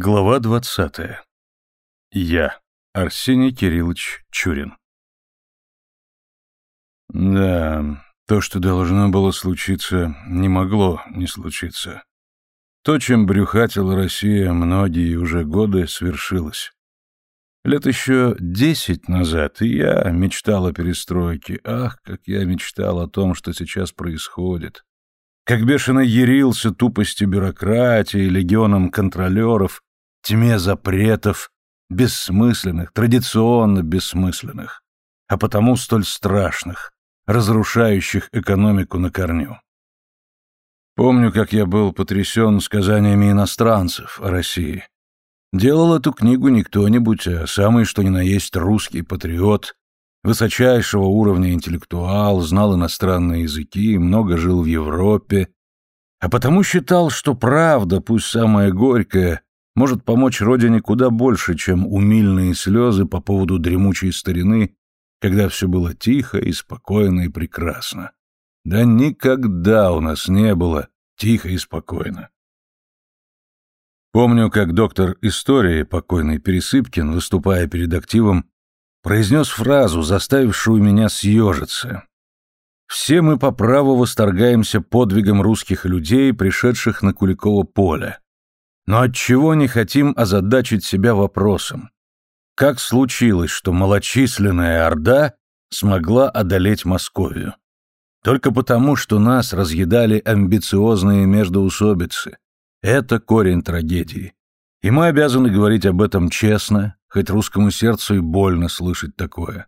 Глава двадцатая. Я, Арсений Кириллович Чурин. Да, то, что должно было случиться, не могло не случиться. То, чем брюхатила Россия многие уже годы, свершилось. Лет еще десять назад и я мечтал о перестройке. Ах, как я мечтал о том, что сейчас происходит. Как бешено ярился тупости бюрократии, легионом контролеров, тьме запретов, бессмысленных, традиционно бессмысленных, а потому столь страшных, разрушающих экономику на корню. Помню, как я был потрясен сказаниями иностранцев о России. Делал эту книгу не кто-нибудь, а самый что ни на есть русский патриот, высочайшего уровня интеллектуал, знал иностранные языки, много жил в Европе, а потому считал, что правда, пусть самая горькая, может помочь родине куда больше, чем умильные слезы по поводу дремучей старины, когда все было тихо и спокойно и прекрасно. Да никогда у нас не было тихо и спокойно. Помню, как доктор истории, покойный Пересыпкин, выступая перед активом, произнес фразу, заставившую меня съежиться. «Все мы по праву восторгаемся подвигом русских людей, пришедших на Куликово поле. Но отчего не хотим озадачить себя вопросом? Как случилось, что малочисленная Орда смогла одолеть Московию? Только потому, что нас разъедали амбициозные междоусобицы. Это корень трагедии. И мы обязаны говорить об этом честно, хоть русскому сердцу и больно слышать такое.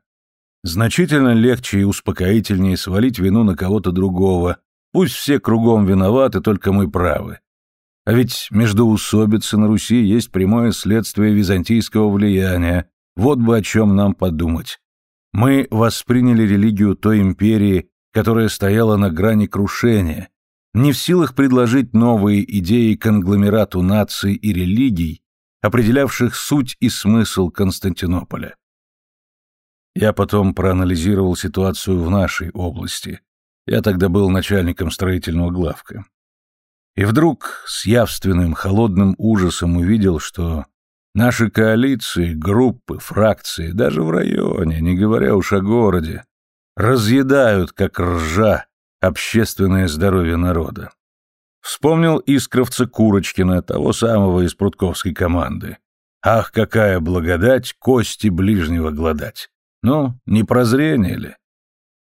Значительно легче и успокоительнее свалить вину на кого-то другого. Пусть все кругом виноваты, только мы правы. А ведь междоусобицы на Руси есть прямое следствие византийского влияния. Вот бы о чем нам подумать. Мы восприняли религию той империи, которая стояла на грани крушения, не в силах предложить новые идеи конгломерату наций и религий, определявших суть и смысл Константинополя. Я потом проанализировал ситуацию в нашей области. Я тогда был начальником строительного главка. И вдруг с явственным холодным ужасом увидел, что наши коалиции, группы, фракции, даже в районе, не говоря уж о городе, разъедают, как ржа, общественное здоровье народа. Вспомнил искровца Курочкина, того самого из прудковской команды. Ах, какая благодать кости ближнего гладать! Ну, не прозрение ли?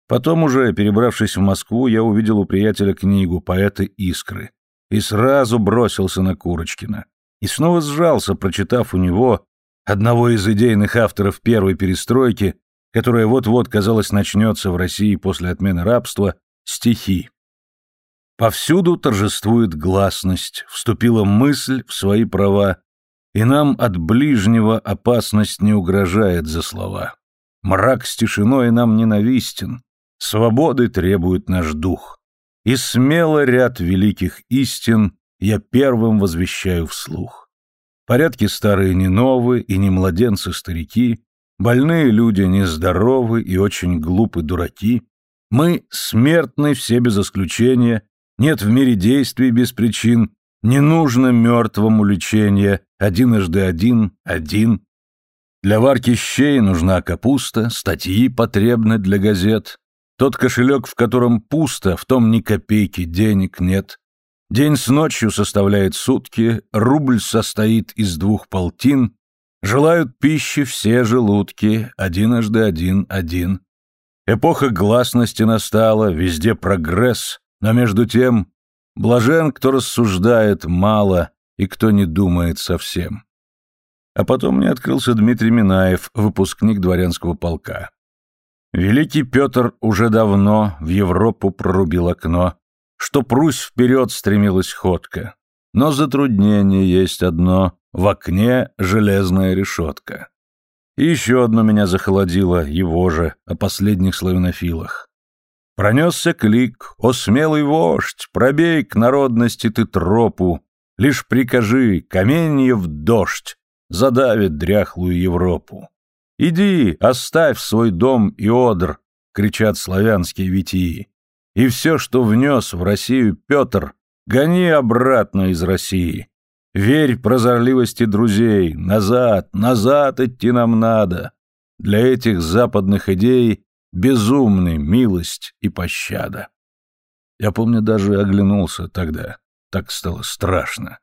Потом уже, перебравшись в Москву, я увидел у приятеля книгу поэта Искры и сразу бросился на Курочкина. И снова сжался, прочитав у него, одного из идейных авторов первой перестройки, которая вот-вот, казалось, начнется в России после отмены рабства, стихи. Повсюду торжествует гласность, вступила мысль в свои права, и нам от ближнего опасность не угрожает за слова. Мрак с тишиной нам ненавистен, свободы требует наш дух. И смело ряд великих истин я первым возвещаю вслух. Порядки старые не новые и не младенцы-старики, больные люди нездоровы и очень глупы дураки. Мы смертны все без исключения, нет в мире действий без причин, не нужно мертвому лечения, одиножды один, один. Для варки щей нужна капуста, статьи потребны для газет, тот кошелек, в котором пусто, в том ни копейки денег нет. День с ночью составляет сутки, рубль состоит из двух полтин, желают пищи все желудки, одиножды один-один. Эпоха гласности настала, везде прогресс, но между тем блажен, кто рассуждает мало и кто не думает совсем. А потом мне открылся Дмитрий Минаев, выпускник дворянского полка. Великий Петр уже давно в Европу прорубил окно, что Прусь вперед стремилась ходка. Но затруднение есть одно — в окне железная решетка. И еще одно меня захолодило, его же, о последних славянофилах. Пронесся клик, о смелый вождь, пробей к народности ты тропу, лишь прикажи, каменье в дождь, задавит дряхлую Европу. «Иди, оставь свой дом и одр!» — кричат славянские витии. «И все, что внес в Россию Петр, гони обратно из России. Верь прозорливости друзей. Назад, назад идти нам надо. Для этих западных идей безумны милость и пощада. Я помню, даже оглянулся тогда. Так стало страшно.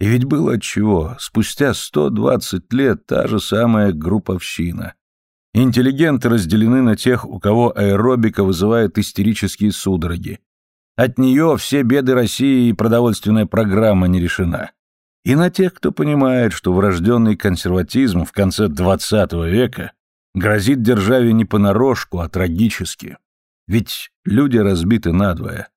И ведь было отчего. Спустя 120 лет та же самая групповщина. Интеллигенты разделены на тех, у кого аэробика вызывает истерические судороги. От нее все беды России и продовольственная программа не решена. И на тех, кто понимает, что врожденный консерватизм в конце XX века грозит державе не понарошку, а трагически. Ведь люди разбиты надвое.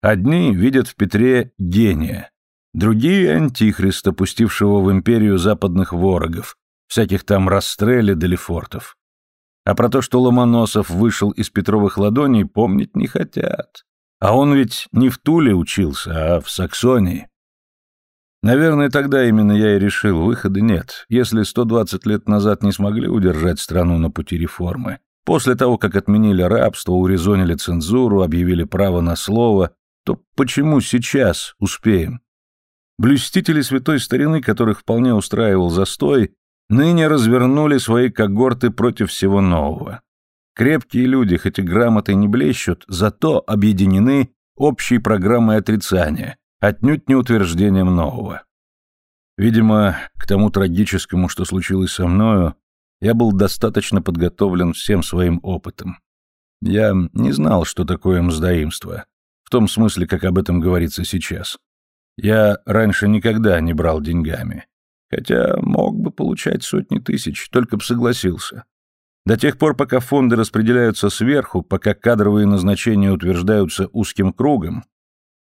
Одни видят в Петре гения, другие — антихриста, пустившего в империю западных ворогов, всяких там Растрелли Делефортов. А про то, что Ломоносов вышел из Петровых ладоней, помнить не хотят. А он ведь не в Туле учился, а в Саксонии. Наверное, тогда именно я и решил, выхода нет. Если 120 лет назад не смогли удержать страну на пути реформы, после того, как отменили рабство, урезонили цензуру, объявили право на слово, то почему сейчас успеем? Блюстители святой старины, которых вполне устраивал застой, ныне развернули свои когорты против всего нового. Крепкие люди, хоть и грамотой не блещут, зато объединены общей программой отрицания, отнюдь не утверждением нового. Видимо, к тому трагическому, что случилось со мною, я был достаточно подготовлен всем своим опытом. Я не знал, что такое мздоимство, в том смысле, как об этом говорится сейчас. Я раньше никогда не брал деньгами. Хотя мог бы получать сотни тысяч, только б согласился. До тех пор, пока фонды распределяются сверху, пока кадровые назначения утверждаются узким кругом,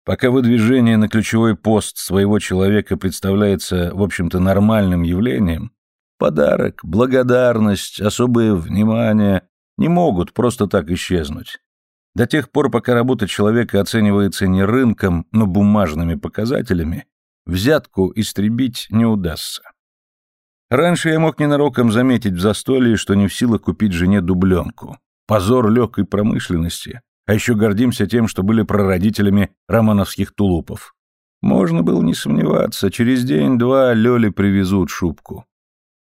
пока выдвижение на ключевой пост своего человека представляется, в общем-то, нормальным явлением, подарок, благодарность, особое внимание не могут просто так исчезнуть. До тех пор, пока работа человека оценивается не рынком, но бумажными показателями, Взятку истребить не удастся. Раньше я мог ненароком заметить в застолье, что не в силах купить жене дубленку. Позор легкой промышленности, а еще гордимся тем, что были прародителями романовских тулупов. Можно было не сомневаться, через день-два Лёле привезут шубку.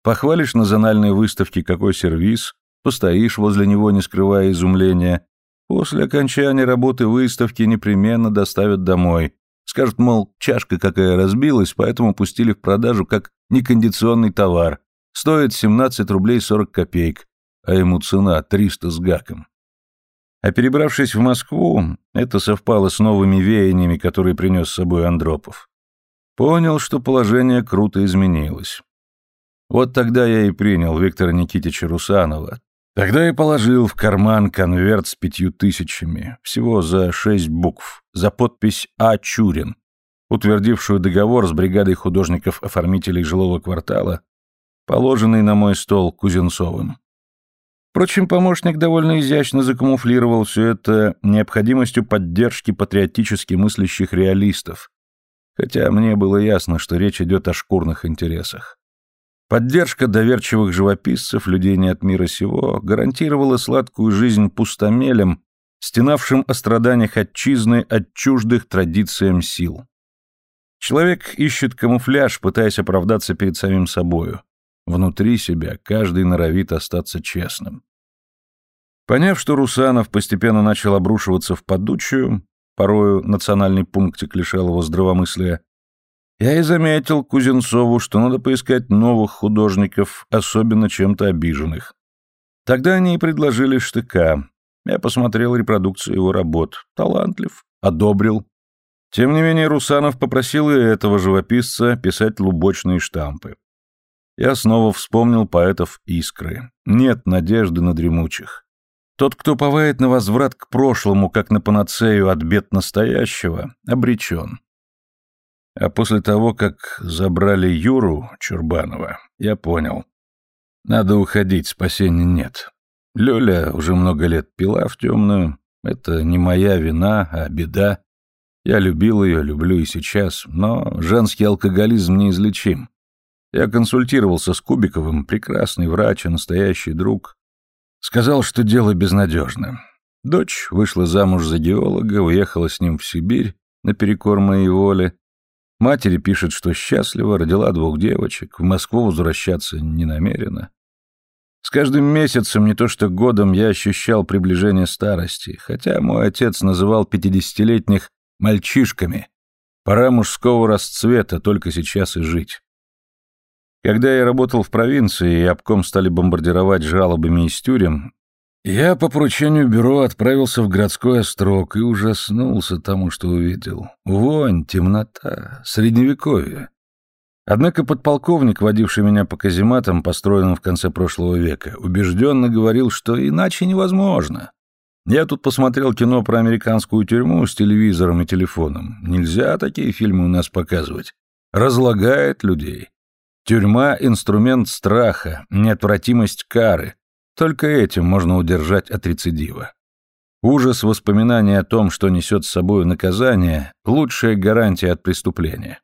Похвалишь на зональной выставке какой сервис, постоишь возле него, не скрывая изумления. После окончания работы выставки непременно доставят домой, Скажут, мол, чашка какая разбилась, поэтому пустили в продажу как некондиционный товар. Стоит 17 рублей 40 копеек, а ему цена 300 с гаком. А перебравшись в Москву, это совпало с новыми веяниями, которые принес с собой Андропов. Понял, что положение круто изменилось. Вот тогда я и принял Виктора Никитича Русанова, Тогда и положил в карман конверт с пятью тысячами, всего за шесть букв, за подпись А. Чурин, утвердившую договор с бригадой художников-оформителей жилого квартала, положенный на мой стол Кузенцовым. Впрочем, помощник довольно изящно закамуфлировал все это необходимостью поддержки патриотически мыслящих реалистов, хотя мне было ясно, что речь идет о шкурных интересах. Поддержка доверчивых живописцев, людей не от мира сего, гарантировала сладкую жизнь пустомелям, стенавшим о страданиях отчизны от чуждых традициям сил. Человек ищет камуфляж, пытаясь оправдаться перед самим собою. Внутри себя каждый норовит остаться честным. Поняв, что Русанов постепенно начал обрушиваться в подучую, порою национальный пунктик лишал его здравомыслия, я и заметил Кузенцову, что надо поискать новых художников, особенно чем-то обиженных. Тогда они и предложили штыка. Я посмотрел репродукцию его работ. Талантлив, одобрил. Тем не менее, Русанов попросил и этого живописца писать лубочные штампы. Я снова вспомнил поэтов «Искры». Нет надежды на дремучих. Тот, кто повает на возврат к прошлому, как на панацею от бед настоящего, обречен. А после того, как забрали Юру Чурбанова, я понял. Надо уходить, спасения нет. Лёля уже много лет пила в темную. Это не моя вина, а беда. Я любил ее, люблю и сейчас, но женский алкоголизм неизлечим. Я консультировался с Кубиковым, прекрасный врач и настоящий друг. Сказал, что дело безнадежно. Дочь вышла замуж за геолога, уехала с ним в Сибирь наперекор моей воле, Матери пишет, что счастлива, родила двух девочек, в Москву возвращаться не намерена. С каждым месяцем, не то что годом, я ощущал приближение старости, хотя мой отец называл пятидесятилетних мальчишками. Пора мужского расцвета, только сейчас и жить. Когда я работал в провинции, и обком стали бомбардировать жалобами из тюрем, я по поручению бюро отправился в городской острог и ужаснулся тому, что увидел. Вонь, темнота, средневековье. Однако подполковник, водивший меня по казематам, построенным в конце прошлого века, убежденно говорил, что иначе невозможно. Я тут посмотрел кино про американскую тюрьму с телевизором и телефоном. Нельзя такие фильмы у нас показывать. Разлагает людей. Тюрьма — инструмент страха, неотвратимость кары. Только этим можно удержать от рецидива. Ужас воспоминания о том, что несет с собой наказание — лучшая гарантия от преступления.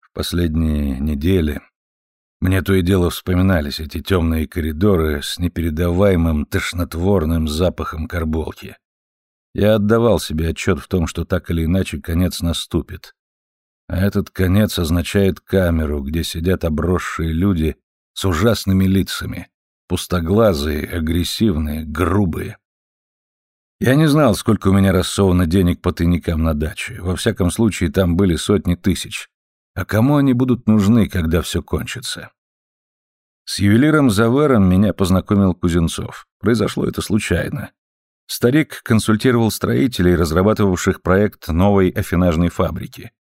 В последние недели мне то и дело вспоминались эти темные коридоры с непередаваемым тошнотворным запахом карболки. Я отдавал себе отчет в том, что так или иначе конец наступит. А этот конец означает камеру, где сидят обросшие люди с ужасными лицами, пустоглазые, агрессивные, грубые. Я не знал, сколько у меня рассовано денег по тайникам на даче. Во всяком случае, там были сотни тысяч. А кому они будут нужны, когда все кончится? С ювелиром Завером меня познакомил Кузенцов. Произошло это случайно. Старик консультировал строителей, разрабатывавших проект новой афинажной фабрики.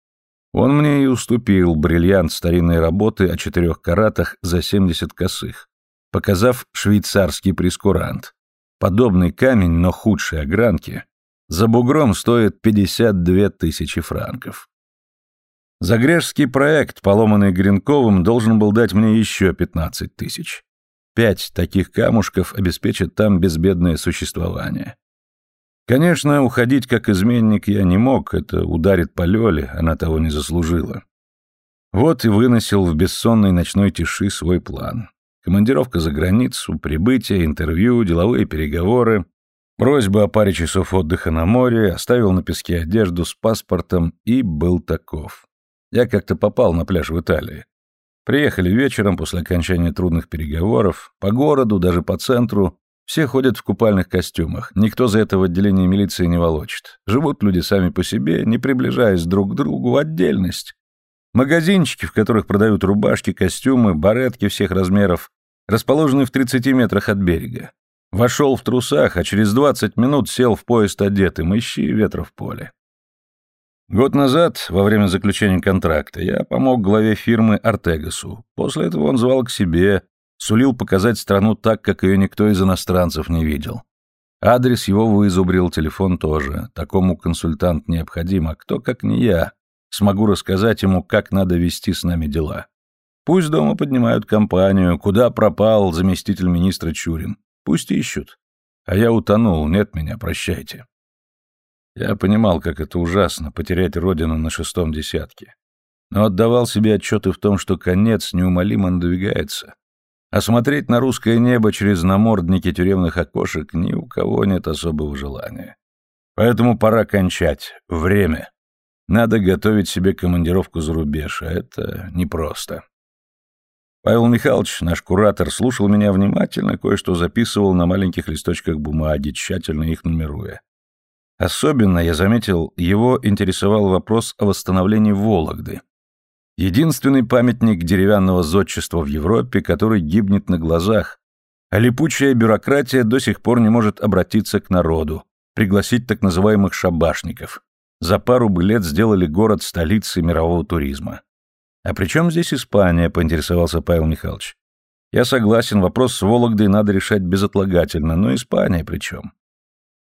Он мне и уступил бриллиант старинной работы о четырех каратах за 70 косых, показав швейцарский прескурант. Подобный камень, но худшей огранки, за бугром стоит 52 тысячи франков. Загрежский проект, поломанный Гринковым, должен был дать мне еще 15 тысяч. Пять таких камушков обеспечат там безбедное существование. Конечно, уходить как изменник я не мог, это ударит по Лёле, она того не заслужила. Вот и выносил в бессонной ночной тиши свой план. Командировка за границу, прибытие, интервью, деловые переговоры, просьба о паре часов отдыха на море, оставил на песке одежду с паспортом и был таков. Я как-то попал на пляж в Италии. Приехали вечером после окончания трудных переговоров, по городу, даже по центру, все ходят в купальных костюмах, никто за это в отделении милиции не волочит. Живут люди сами по себе, не приближаясь друг к другу, отдельность. Магазинчики, в которых продают рубашки, костюмы, баретки всех размеров, расположены в 30 метрах от берега. Вошел в трусах, а через 20 минут сел в поезд одетым, ищи ветра в поле. Год назад, во время заключения контракта, я помог главе фирмы Артегасу. После этого он звал к себе, Сулил показать страну так, как ее никто из иностранцев не видел. Адрес его вызубрил, телефон тоже. Такому консультант необходим, а кто, как не я, смогу рассказать ему, как надо вести с нами дела. Пусть дома поднимают компанию, куда пропал заместитель министра Чурин. Пусть ищут. А я утонул, нет меня, прощайте. Я понимал, как это ужасно, потерять родину на шестом десятке. Но отдавал себе отчеты в том, что конец неумолимо надвигается. А смотреть на русское небо через намордники тюремных окошек ни у кого нет особого желания. Поэтому пора кончать. Время. Надо готовить себе командировку за рубеж, а это непросто. Павел Михайлович, наш куратор, слушал меня внимательно, кое-что записывал на маленьких листочках бумаги, тщательно их нумеруя. Особенно, я заметил, его интересовал вопрос о восстановлении Вологды. Единственный памятник деревянного зодчества в Европе, который гибнет на глазах, а липучая бюрократия до сих пор не может обратиться к народу, пригласить так называемых шабашников. За пару бы лет сделали город столицей мирового туризма. «А при чем здесь Испания?» — поинтересовался Павел Михайлович. «Я согласен, вопрос с Вологдой надо решать безотлагательно, но Испания при чем?»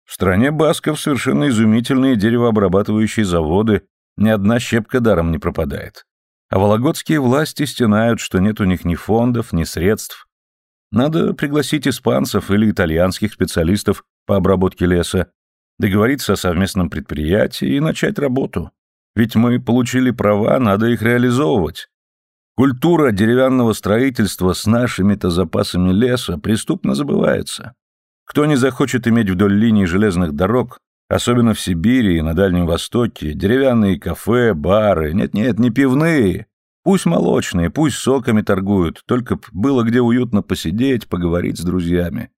В стране басков совершенно изумительные деревообрабатывающие заводы, ни одна щепка даром не пропадает. А вологодские власти стенают, что нет у них ни фондов, ни средств. Надо пригласить испанцев или итальянских специалистов по обработке леса, договориться о совместном предприятии и начать работу. Ведь мы получили права, надо их реализовывать. Культура деревянного строительства с нашими-то запасами леса преступно забывается. Кто не захочет иметь вдоль линии железных дорог Особенно в Сибири и на Дальнем Востоке. Деревянные кафе, бары. Нет-нет, не пивные. Пусть молочные, пусть соками торгуют. Только б было где уютно посидеть, поговорить с друзьями.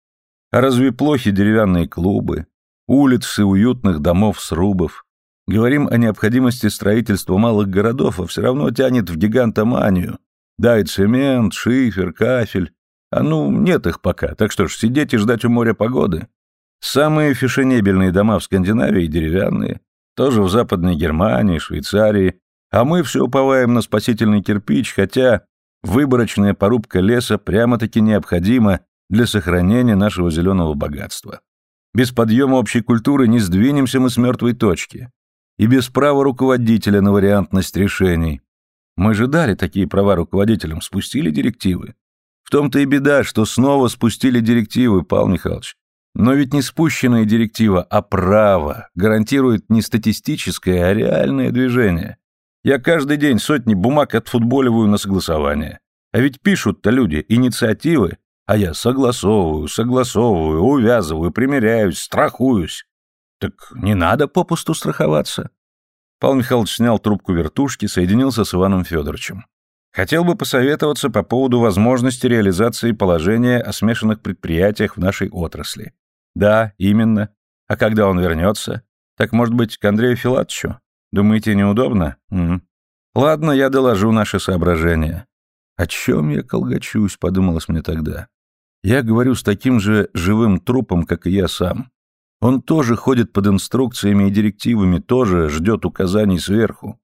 А разве плохи деревянные клубы? Улицы уютных домов-срубов? Говорим о необходимости строительства малых городов, а все равно тянет в гигантоманию. Дай цемент, шифер, кафель. А ну, нет их пока, так что ж, сидеть и ждать у моря погоды. Самые фешенебельные дома в Скандинавии деревянные, тоже в Западной Германии, Швейцарии, а мы все уповаем на спасительный кирпич, хотя выборочная порубка леса прямо-таки необходима для сохранения нашего зеленого богатства. Без подъема общей культуры не сдвинемся мы с мертвой точки. И без права руководителя на вариантность решений. Мы же дали такие права руководителям, спустили директивы. В том-то и беда, что снова спустили директивы, Павел Михайлович. Но ведь не спущенная директива, а право гарантирует не статистическое, а реальное движение. Я каждый день сотни бумаг отфутболиваю на согласование. А ведь пишут-то люди инициативы, а я согласовываю, согласовываю, увязываю, примеряюсь, страхуюсь. Так не надо попусту страховаться. Павел Михайлович снял трубку вертушки, соединился с Иваном Федоровичем. Хотел бы посоветоваться по поводу возможности реализации положения о смешанных предприятиях в нашей отрасли. Да, именно. А когда он вернется? Так, может быть, к Андрею Филатовичу? Думаете, неудобно? -м. Ладно, я доложу наши соображения. О чем я колгачусь, подумалось мне тогда. Я говорю с таким же живым трупом, как и я сам. Он тоже ходит под инструкциями и директивами, тоже ждет указаний сверху.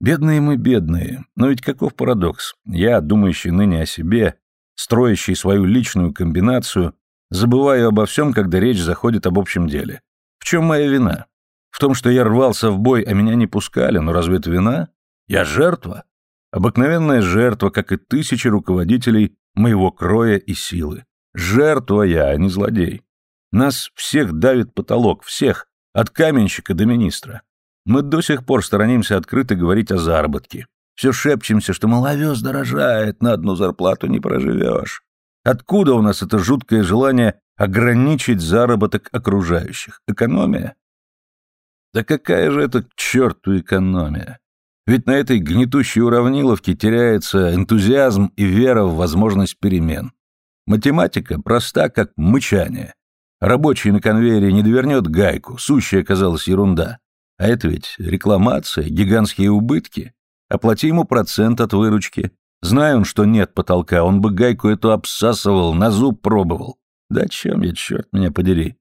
Бедные мы бедные, но ведь каков парадокс? Я, думающий ныне о себе, строящий свою личную комбинацию, Забываю обо всем, когда речь заходит об общем деле. В чем моя вина? В том, что я рвался в бой, а меня не пускали, но разве это вина? Я жертва. Обыкновенная жертва, как и тысячи руководителей моего кроя и силы. Жертва я, а не злодей. Нас всех давит потолок, всех, от каменщика до министра. Мы до сих пор сторонимся открыто говорить о заработке. Все шепчемся, что, мол, овес дорожает, на одну зарплату не проживешь. Откуда у нас это жуткое желание ограничить заработок окружающих? Экономия? Да какая же это к черту экономия? Ведь на этой гнетущей уравниловке теряется энтузиазм и вера в возможность перемен. Математика проста, как мычание. Рабочий на конвейере не довернет гайку, сущая оказалась ерунда. А это ведь рекламация, гигантские убытки. Оплати ему процент от выручки. Зная он, что нет потолка, он бы гайку эту обсасывал, на зуб пробовал. Да чем я, черт меня подери.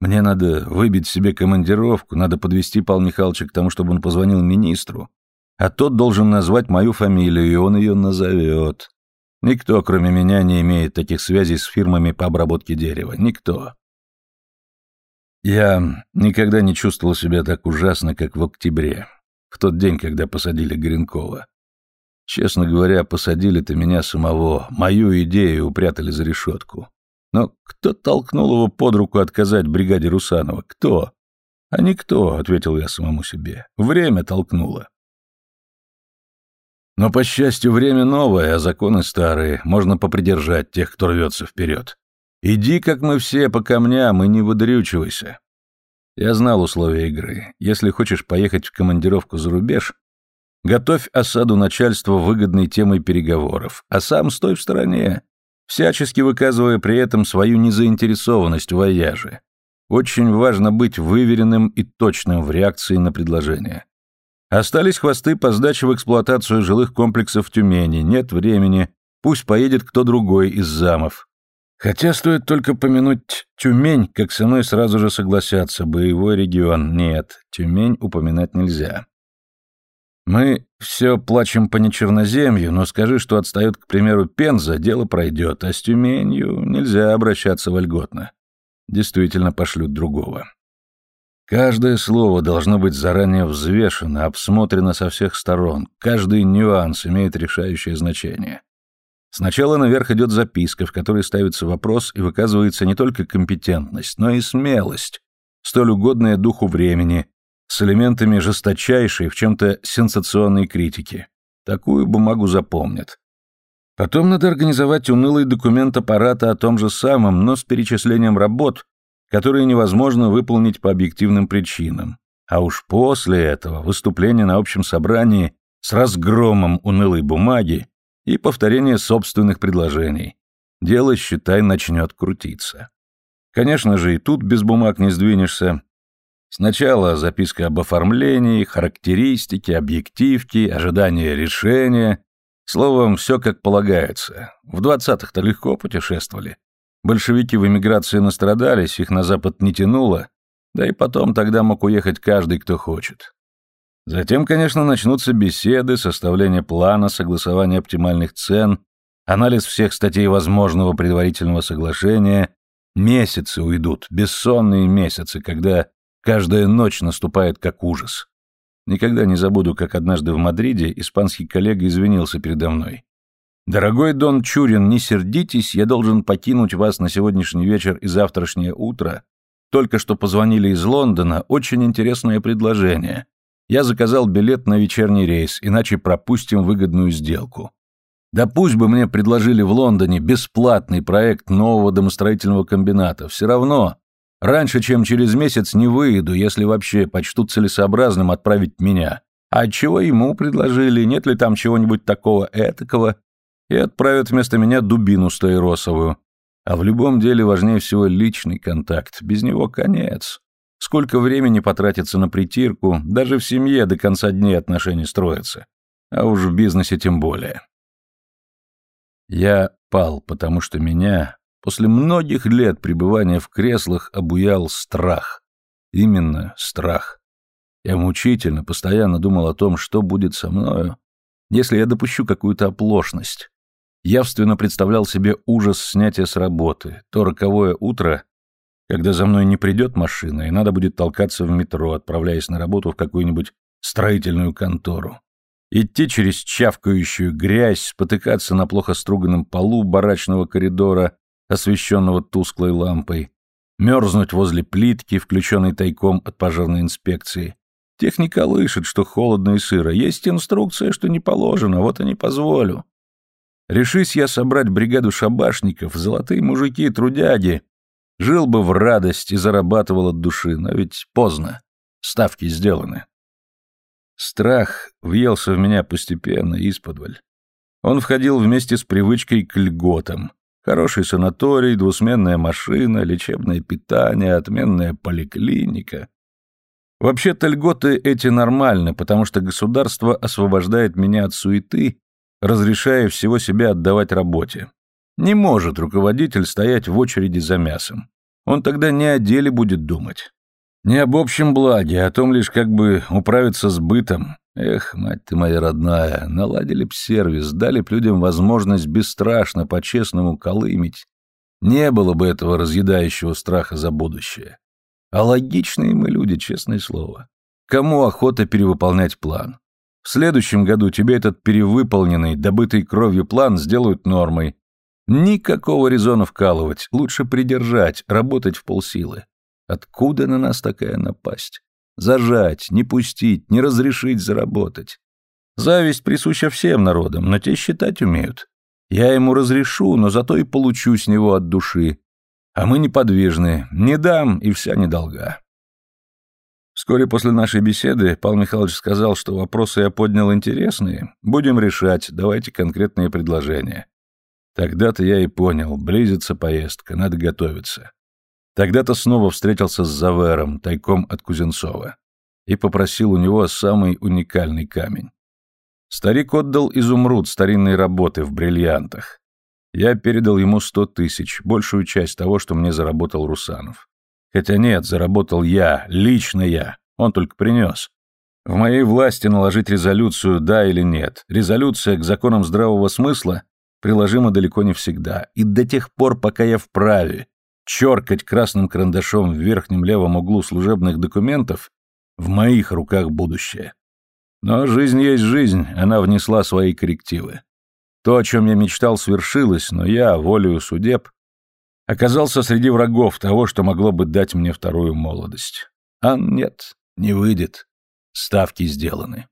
Мне надо выбить себе командировку, надо подвести Павла Михайловича к тому, чтобы он позвонил министру. А тот должен назвать мою фамилию, и он ее назовет. Никто, кроме меня, не имеет таких связей с фирмами по обработке дерева. Никто. Я никогда не чувствовал себя так ужасно, как в октябре, в тот день, когда посадили Гринкова. Честно говоря, посадили-то меня самого, мою идею упрятали за решетку. Но кто толкнул его под руку отказать бригаде Русанова? Кто? А никто, — ответил я самому себе. Время толкнуло. Но, по счастью, время новое, а законы старые. Можно попридержать тех, кто рвется вперед. Иди, как мы все, по камням и не выдрючивайся. Я знал условия игры. Если хочешь поехать в командировку за рубеж, Готовь осаду начальства выгодной темой переговоров, а сам стой в стороне, всячески выказывая при этом свою незаинтересованность в вояже. Очень важно быть выверенным и точным в реакции на предложение. Остались хвосты по сдаче в эксплуатацию жилых комплексов в Тюмени, нет времени, пусть поедет кто другой из замов. Хотя стоит только помянуть Тюмень, как со мной сразу же согласятся, боевой регион. Нет, Тюмень упоминать нельзя. Мы все плачем по нечерноземью, но скажи, что отстает, к примеру, Пенза, дело пройдет, а с Тюменью нельзя обращаться вольготно. Действительно пошлют другого. Каждое слово должно быть заранее взвешено, обсмотрено со всех сторон. Каждый нюанс имеет решающее значение. Сначала наверх идет записка, в которой ставится вопрос и выказывается не только компетентность, но и смелость, столь угодная духу времени, с элементами жесточайшей, в чем-то сенсационной критики. Такую бумагу запомнят. Потом надо организовать унылый документ аппарата о том же самом, но с перечислением работ, которые невозможно выполнить по объективным причинам. А уж после этого выступление на общем собрании с разгромом унылой бумаги и повторение собственных предложений. Дело, считай, начнет крутиться. Конечно же, и тут без бумаг не сдвинешься. Сначала записка об оформлении, характеристике, объективке, ожидание решения. Словом, все как полагается. В двадцатых-то легко путешествовали. Большевики в эмиграции настрадались, их на запад не тянуло, да и потом тогда мог уехать каждый, кто хочет. Затем, конечно, начнутся беседы, составление плана, согласование оптимальных цен, анализ всех статей возможного предварительного соглашения. Месяцы уйдут, бессонные месяцы, когда каждая ночь наступает как ужас. Никогда не забуду, как однажды в Мадриде испанский коллега извинился передо мной. «Дорогой Дон Чурин, не сердитесь, я должен покинуть вас на сегодняшний вечер и завтрашнее утро. Только что позвонили из Лондона, очень интересное предложение. Я заказал билет на вечерний рейс, иначе пропустим выгодную сделку. Да пусть бы мне предложили в Лондоне бесплатный проект нового домостроительного комбината, все равно. Раньше, чем через месяц, не выйду, если вообще почтут целесообразным отправить меня. А чего ему предложили, нет ли там чего-нибудь такого этакого, и отправят вместо меня дубину стаиросовую. А в любом деле важнее всего личный контакт, без него конец. Сколько времени потратится на притирку, даже в семье до конца дней отношения строятся. А уж в бизнесе тем более. Я пал, потому что меня после многих лет пребывания в креслах обуял страх. Именно страх. Я мучительно, постоянно думал о том, что будет со мною, если я допущу какую-то оплошность. Явственно представлял себе ужас снятия с работы, то роковое утро, когда за мной не придет машина, и надо будет толкаться в метро, отправляясь на работу в какую-нибудь строительную контору. Идти через чавкающую грязь, спотыкаться на плохо струганном полу барачного коридора, освещенного тусклой лампой, мерзнуть возле плитки, включенной тайком от пожарной инспекции. Техника лышит, что холодно и сыро. Есть инструкция, что не положено, вот и не позволю. Решись я собрать бригаду шабашников, золотые мужики, трудяги, жил бы в радость и зарабатывал от души, но ведь поздно, ставки сделаны. Страх въелся в меня постепенно, исподволь. Он входил вместе с привычкой к льготам. Хороший санаторий, двусменная машина, лечебное питание, отменная поликлиника. Вообще-то льготы эти нормальны, потому что государство освобождает меня от суеты разрешая всего себя отдавать работе. Не может руководитель стоять в очереди за мясом. Он тогда не о деле будет думать. Не об общем благе, а о том лишь как бы управиться с бытом. Эх, мать ты моя родная, наладили б сервис, дали б людям возможность бесстрашно, по-честному колымить. Не было бы этого разъедающего страха за будущее. А логичные мы люди, честное слово. Кому охота перевыполнять план? В следующем году тебе этот перевыполненный, добытый кровью план сделают нормой. Никакого резона вкалывать, лучше придержать, работать в полсилы. Откуда на нас такая напасть? Зажать, не пустить, не разрешить заработать. Зависть присуща всем народам, но те считать умеют. Я ему разрешу, но зато и получу с него от души. А мы неподвижны, не дам и вся недолга. Вскоре после нашей беседы Павел Михайлович сказал, что вопросы я поднял интересные. Будем решать, давайте конкретные предложения. Тогда-то я и понял, близится поездка, надо готовиться. Тогда-то снова встретился с Завером, тайком от Кузенцова, и попросил у него самый уникальный камень. Старик отдал изумруд старинной работы в бриллиантах. Я передал ему сто тысяч, большую часть того, что мне заработал Русанов. Хотя нет, заработал я, лично я. Он только принес. В моей власти наложить резолюцию «да» или «нет». Резолюция к законам здравого смысла приложима далеко не всегда. И до тех пор, пока я вправе черкать красным карандашом в верхнем левом углу служебных документов, в моих руках будущее. Но жизнь есть жизнь, она внесла свои коррективы. То, о чем я мечтал, свершилось, но я, волею судеб, оказался среди врагов того, что могло бы дать мне вторую молодость. А нет, не выйдет. Ставки сделаны.